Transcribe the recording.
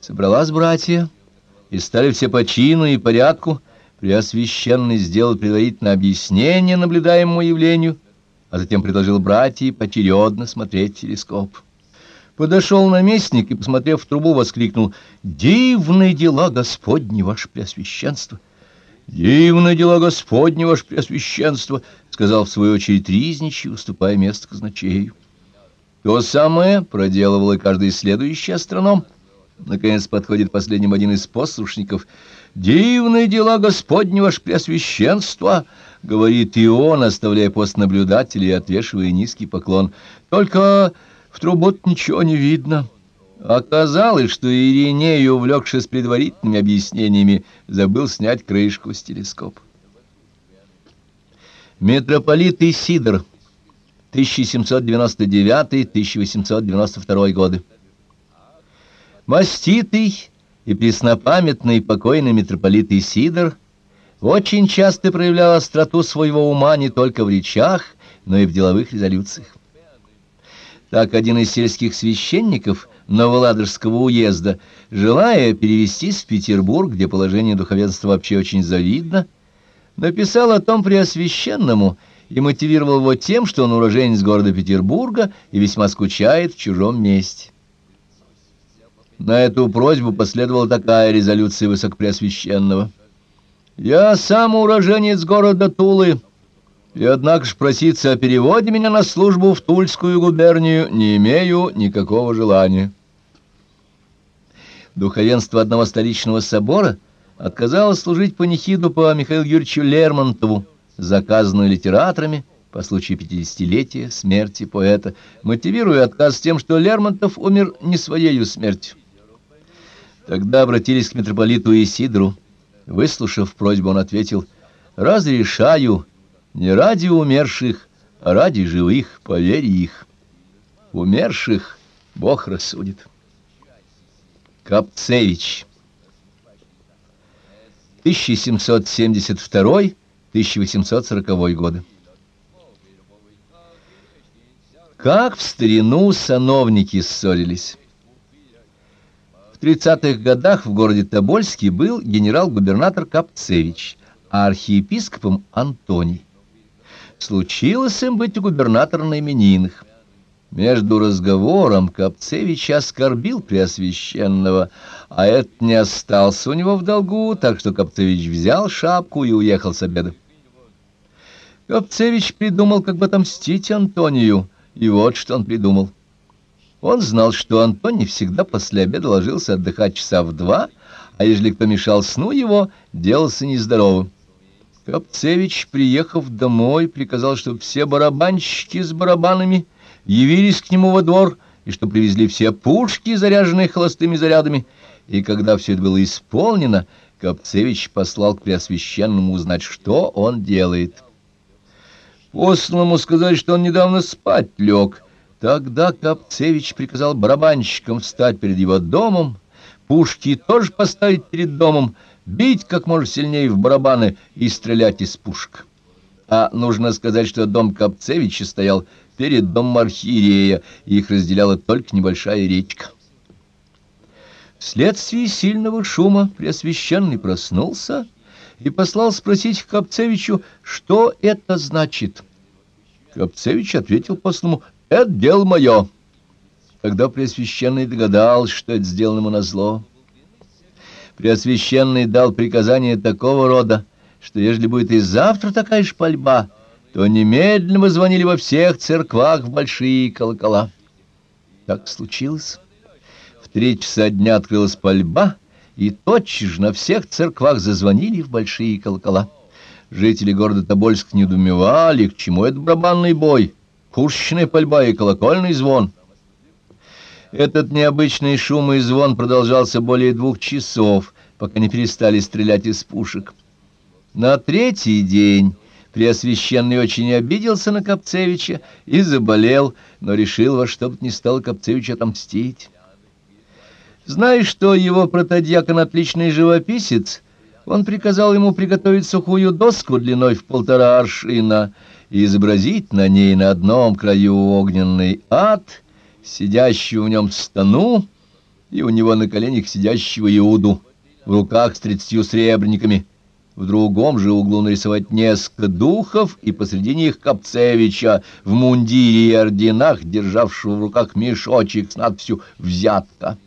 Собралась братья, и стали все по чину и порядку. Преосвященный сделал предварительное объяснение наблюдаемому явлению, а затем предложил братьям поочередно смотреть телескоп. Подошел наместник и, посмотрев в трубу, воскликнул «Дивные дела Господни, ваше Преосвященство!» «Дивные дела Господни, ваше Преосвященство!» — сказал в свою очередь Ризничий, уступая место казначею. То самое проделывал и каждый следующий астроном. Наконец подходит последним один из послушников. «Дивные дела Господни, ваше Преосвященство!» — говорит и он, оставляя пост наблюдателя и отвешивая низкий поклон. «Только в трубу ничего не видно». Оказалось, что Ириней, увлекшись предварительными объяснениями, забыл снять крышку с телескопа. Митрополит Исидор, 1799-1892 годы. Маститый и преснопамятный покойный митрополит Исидор очень часто проявлял остроту своего ума не только в речах, но и в деловых резолюциях. Так один из сельских священников Новоладожского уезда, желая перевестись в Петербург, где положение духовенства вообще очень завидно, написал о том Преосвященному и мотивировал его тем, что он уроженец города Петербурга и весьма скучает в чужом месте. На эту просьбу последовала такая резолюция Высокопреосвященного. «Я сам уроженец города Тулы, и однако ж проситься о переводе меня на службу в Тульскую губернию не имею никакого желания». Духовенство одного столичного собора отказалось служить панихиду по Михаилу Юрьевичу Лермонтову, заказанную литераторами по случаю пятидесятилетия смерти поэта, мотивируя отказ тем, что Лермонтов умер не своею смертью. Тогда обратились к митрополиту Исидру. Выслушав просьбу, он ответил, «Разрешаю не ради умерших, а ради живых, поверь их. Умерших Бог рассудит». Капцевич 1772-1840 годы. Как в старину сановники ссорились. В 30-х годах в городе Тобольске был генерал-губернатор Капцевич, а архиепископом Антоний. Случилось им быть губернатором на именинах. Между разговором Капцевич оскорбил Преосвященного, а этот не остался у него в долгу, так что Капцевич взял шапку и уехал с обеда. Капцевич придумал, как бы отомстить Антонию, и вот что он придумал. Он знал, что Антоний всегда после обеда ложился отдыхать часа в два, а ежели кто мешал сну его, делался нездоровым. Капцевич, приехав домой, приказал, чтобы все барабанщики с барабанами явились к нему во двор, и что привезли все пушки, заряженные холостыми зарядами. И когда все это было исполнено, Капцевич послал к Преосвященному узнать, что он делает. Послал ему сказать, что он недавно спать лег, Тогда Капцевич приказал барабанщикам встать перед его домом, пушки тоже поставить перед домом, бить как можно сильнее в барабаны и стрелять из пушек. А нужно сказать, что дом Капцевича стоял перед домом архиерея, и их разделяла только небольшая речка. Вследствие сильного шума Преосвященный проснулся и послал спросить Капцевичу, что это значит. Капцевич ответил послому это дело мое. Когда Преосвященный догадался, что это сделано ему назло, Преосвященный дал приказание такого рода, что ежели будет и завтра такая же пальба, то немедленно мы звонили во всех церквах в большие колокола. Так случилось. В три часа дня открылась пальба, и тотчас же на всех церквах зазвонили в большие колокола. Жители города Тобольск недоумевали, к чему этот барабанный бой — пушечная пальба и колокольный звон. Этот необычный шум и звон продолжался более двух часов, пока не перестали стрелять из пушек. На третий день Преосвященный очень обиделся на Капцевича и заболел, но решил во что бы ни стал Капцевич отомстить. Зная, что его протодьякон отличный живописец, он приказал ему приготовить сухую доску длиной в полтора аршина — и изобразить на ней на одном краю огненный ад, сидящий в нем стану, и у него на коленях сидящего Иуду, в руках с тридцатью сребрениками, в другом же углу нарисовать несколько духов и посреди них Капцевича в мундире и орденах, державшего в руках мешочек с надписью «Взятка».